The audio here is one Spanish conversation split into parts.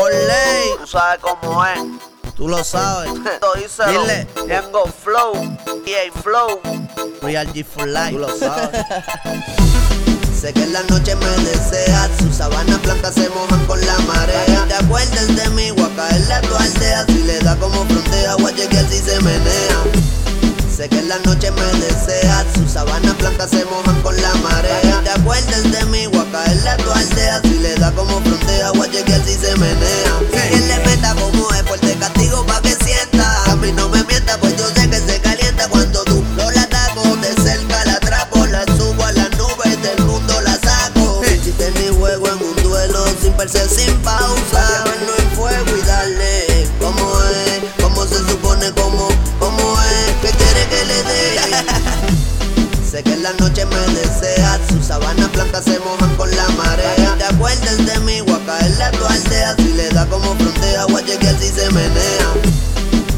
por ley. Tú sabes cómo es. Tú lo sabes. Díselo. Dile. Tengo flow. EA Flow. Real G for life. Tú lo sabes. sé que en la noche me deseas. Sus sábanas blancas se mojan con la marea. Te acuerdas de mí, voy a caerle a tu aldea. Si le da como frontera, voy a llegar si se menea. Sé que en la noche me deseas. Sus sábanas blancas se mojan con la marea. Te acuerdas de mí, voy a caerle a tu aldea. Si le da como te castigo pa' que sienta. A mí no me mienta, pues yo sé que se calienta cuando tú no la ataco. De cerca la atrapo, la subo a las nubes del mundo, la saco. Si tenés juego en un duelo, sin perse, sin pausa. Verlo en fuego y darle. ¿Cómo es? ¿Cómo se supone? ¿Cómo? ¿Cómo es? ¿Qué quiere que le dé? Sé que en la noche me deseas, sus sábanas blancas se mojan con la marea. Como frontera, voy a llegar si se menea.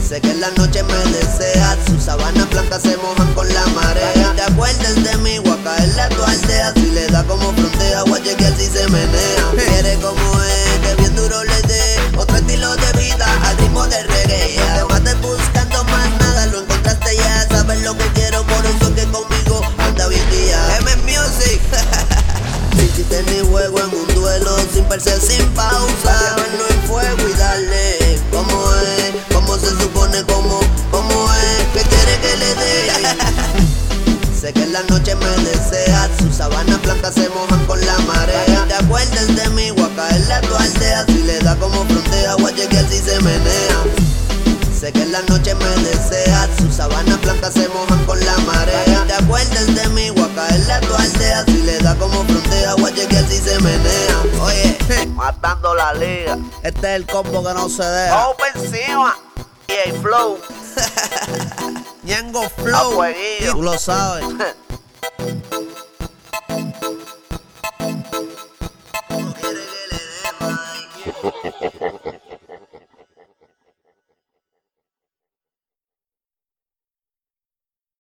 Sé que en la noche me deseas, sus sábanas blancas se mojan con la marea. Te acuerdas de mí, voy a caerle a tu aldea. Si le da como frontera, voy a llegar si se menea. Quiere como es, que bien duro le dé. Otro estilo de vida, al ritmo de reggae. Te mates buscando más nada, lo encontraste ya. Sabes lo que quiero, por eso es que conmigo anda bien día. M Music. Si tenés juego en un duelo, sin perse, sin pausa. ¿Cómo es? ¿Cómo se supone? ¿Cómo? ¿Cómo es? ¿Qué quiere que le dé? sé que en la noche me deseas. Sus sábanas blancas se mojan con la marea. Te acuerdas de mí, voy a caerle a tu aldea. Si le da como frontera, voy a llegar si se menea. Sé que en la noche me deseas, sus sábanas blancas se mojan con la marea. Te acuerdas de mí, voy a caerle a tu aldea. Si le da como frontera, voy a llegar si se menea. La liga. este es el combo que no se deja. Pa' encima. EA Flow. Ñengo Flow. Tú lo sabes.